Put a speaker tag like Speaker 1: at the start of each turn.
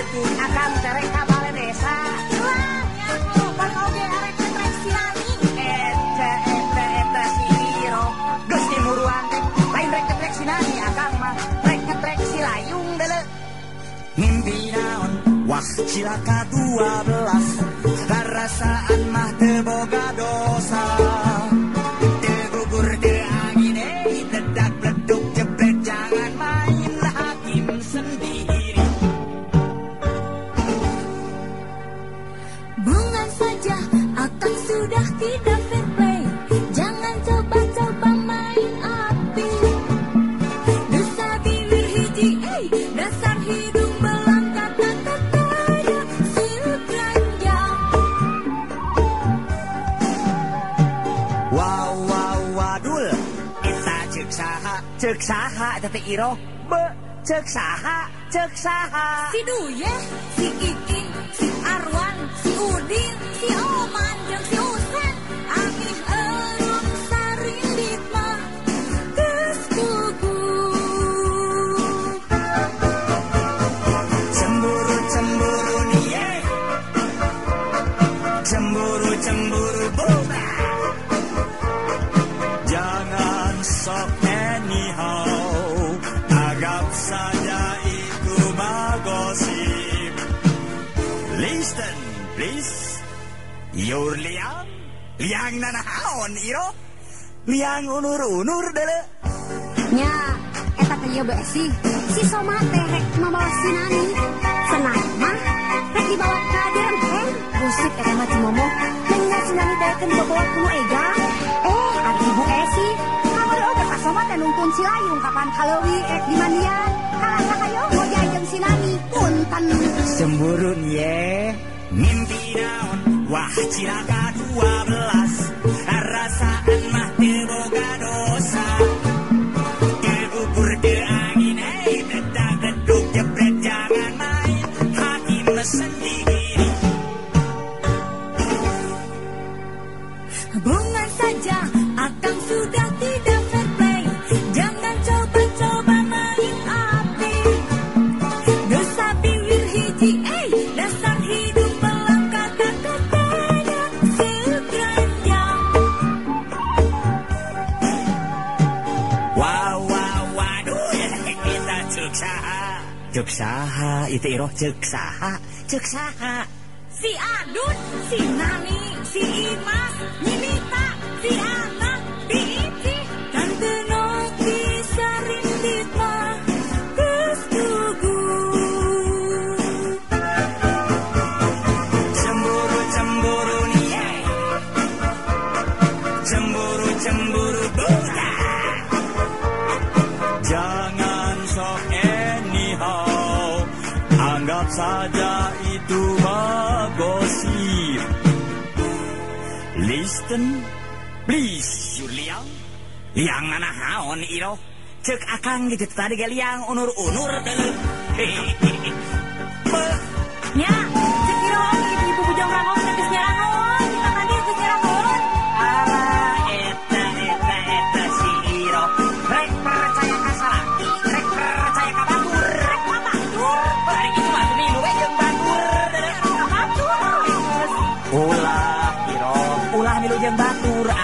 Speaker 1: salaki akan terek ka desa. Lain mah. Rek ngetrek si Layung deuleu.
Speaker 2: Mimpi naon? Wah cilaka dua belas. Karasaan mah teboga dosa saha
Speaker 1: Cek saha eta teh Iro? Be, cek saha, cek saha.
Speaker 3: Si Duye, si Ikin, si Arwan, si Udin, si Oman, jeung si Usen. Amih eureum sarindit mah geus gugup.
Speaker 2: Cemburu cemburu nih. Cemburu cemburu saja itu mah gosip Listen please Your liang Liang nanahaon iro Liang unur-unur dele
Speaker 4: Nya, eta teh besi. Si Soma teh rek mabawa si Nani. Senang mah rek dibawa ka dirempeng. Busik eta mah Cimomo. Nya si Nani teh kan bawa kuno ega. silayung kapan kalawi ek eh, di mandian kalahnya kayo hojai jajang sinani? Punten
Speaker 2: semburun ye. Mimpi naon wah dua belas. ceksaha. Ituoh ceksaha. Ceksaha.
Speaker 3: Si Adun si Nani si Imas Minita si
Speaker 2: Adun saja itu mah gosip Listen please you liang Liang nanahaon iro Cek akang gitu tadi ge liang unur-unur. Hehehe.
Speaker 1: 艳巴图拉。